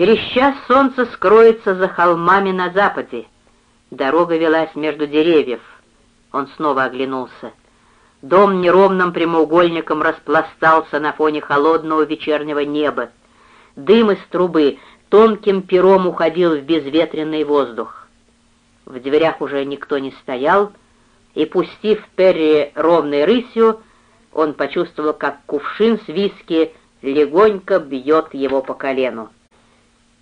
Через час солнце скроется за холмами на западе. Дорога велась между деревьев. Он снова оглянулся. Дом неровным прямоугольником распластался на фоне холодного вечернего неба. Дым из трубы тонким пером уходил в безветренный воздух. В дверях уже никто не стоял, и, пустив Перри ровной рысью, он почувствовал, как кувшин с виски легонько бьет его по колену.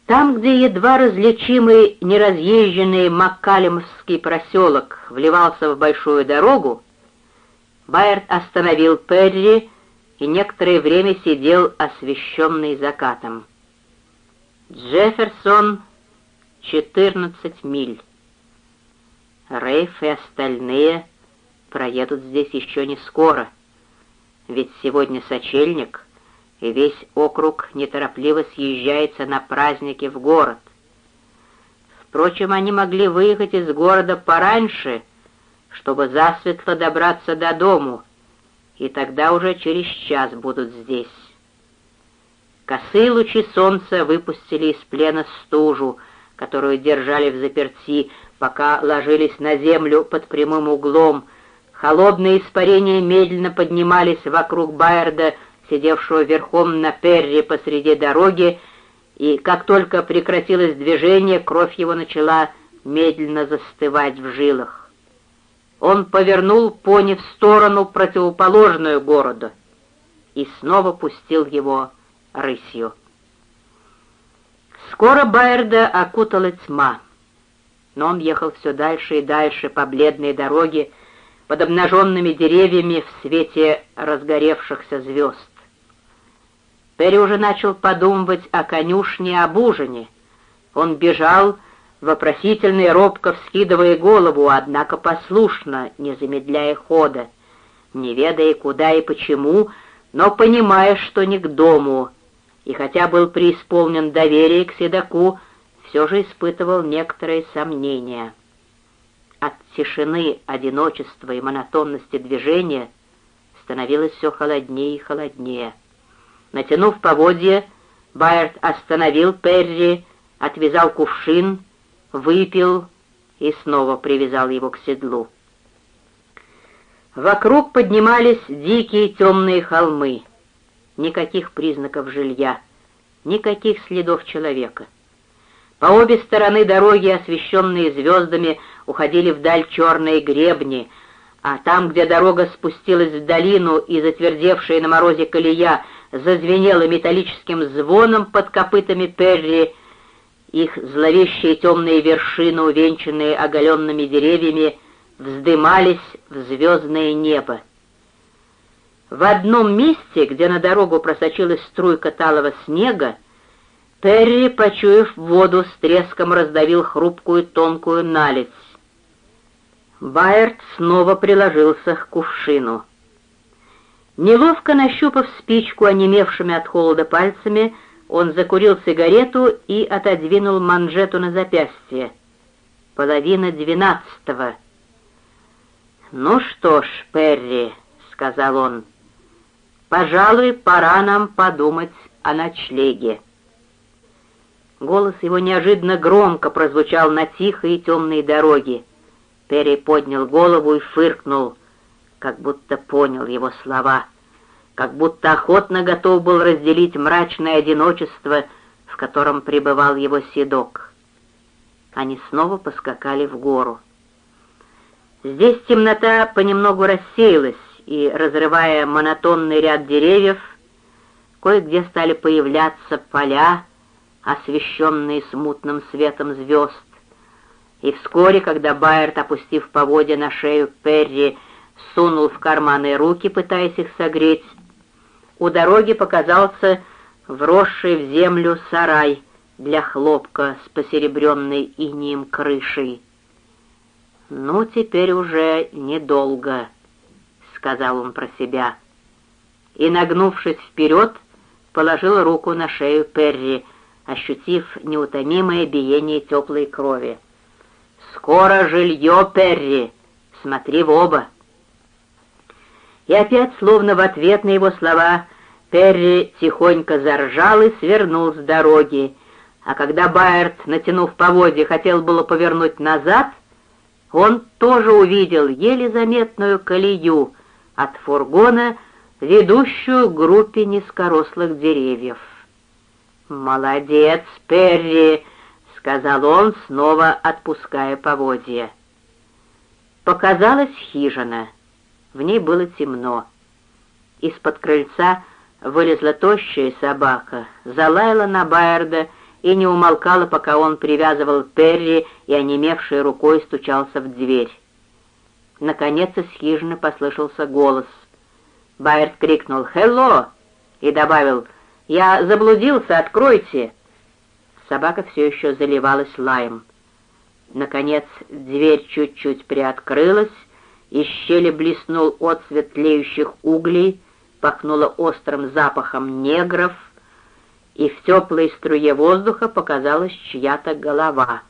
Там, где едва различимый неразъезженный Маккалемский проселок вливался в большую дорогу, Байерт остановил Перри и некоторое время сидел освещенный закатом. Джефферсон — 14 миль. Рейф и остальные проедут здесь еще не скоро, ведь сегодня сочельник, и весь округ неторопливо съезжается на праздники в город. Впрочем, они могли выехать из города пораньше, чтобы засветло добраться до дому, и тогда уже через час будут здесь. Косые лучи солнца выпустили из плена стужу, которую держали в заперти, пока ложились на землю под прямым углом. Холодные испарения медленно поднимались вокруг Байерда, сидевшего верхом на перре посреди дороги, и как только прекратилось движение, кровь его начала медленно застывать в жилах. Он повернул пони в сторону, противоположную городу, и снова пустил его рысью. Скоро Байерда окутала тьма но он ехал все дальше и дальше по бледной дороге под обнаженными деревьями в свете разгоревшихся звезд. Перри уже начал подумывать о конюшне об ужине. Он бежал, вопросительно и робко вскидывая голову, однако послушно, не замедляя хода, не ведая куда и почему, но понимая, что не к дому, и хотя был преисполнен доверия к седаку, все же испытывал некоторые сомнения. От тишины, одиночества и монотонности движения становилось все холоднее и холоднее. Натянув поводья, Байерт остановил Перри, отвязал кувшин, выпил и снова привязал его к седлу. Вокруг поднимались дикие темные холмы. Никаких признаков жилья, никаких следов человека — по обе стороны дороги, освещенные звездами, уходили вдаль черные гребни, а там, где дорога спустилась в долину и затвердевшая на морозе колея зазвенела металлическим звоном под копытами Перри, их зловещие темные вершины, увенчанные оголенными деревьями, вздымались в звездное небо. В одном месте, где на дорогу просочилась струйка талого снега, Перри, почуяв воду, с треском раздавил хрупкую тонкую наледь. Байерт снова приложился к кувшину. Неловко нащупав спичку, онемевшими от холода пальцами, он закурил сигарету и отодвинул манжету на запястье. Половина двенадцатого. «Ну что ж, Перри», — сказал он, — «пожалуй, пора нам подумать о ночлеге». Голос его неожиданно громко прозвучал на тихой и темной дороге. Перри поднял голову и фыркнул, как будто понял его слова, как будто охотно готов был разделить мрачное одиночество, в котором пребывал его седок. Они снова поскакали в гору. Здесь темнота понемногу рассеялась, и, разрывая монотонный ряд деревьев, кое-где стали появляться поля, освещенные смутным светом звезд. И вскоре, когда Байерт, опустив поводья на шею Перри, сунул в карманы руки, пытаясь их согреть, у дороги показался вросший в землю сарай для хлопка с посеребренной инием крышей. «Ну, теперь уже недолго», — сказал он про себя. И, нагнувшись вперед, положил руку на шею Перри — ощутив неутомимое биение теплой крови. «Скоро жилье, Перри! Смотри в оба!» И опять, словно в ответ на его слова, Перри тихонько заржал и свернул с дороги, А когда Байерт, натянув поводья, хотел было повернуть назад, он тоже увидел еле заметную колею от фургона, ведущую к группе низкорослых деревьев. «Молодец, Перри!» — сказал он, снова отпуская поводья. Показалась хижина. В ней было темно. Из-под крыльца вылезла тощая собака, залаяла на Байерда и не умолкала, пока он привязывал Перри и, онемевшей рукой, стучался в дверь. Наконец из хижины послышался голос. Байерд крикнул «Хелло!» и добавил «Я заблудился, откройте!» Собака все еще заливалась лаем. Наконец дверь чуть-чуть приоткрылась, из щели блеснул отсвет тлеющих углей, пахнуло острым запахом негров, и в теплой струе воздуха показалась чья-то голова —